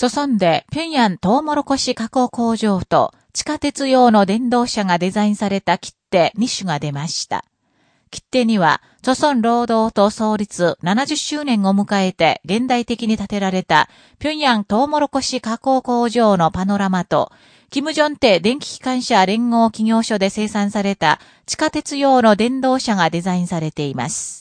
著村で平壌トウモロコシ加工工場と地下鉄用の電動車がデザインされた切手2種が出ました。切手には、著村労働党創立70周年を迎えて現代的に建てられた、平壌トウモロコシ加工工場のパノラマと、キム・ジョンテ電気機関車連合企業所で生産された地下鉄用の電動車がデザインされています。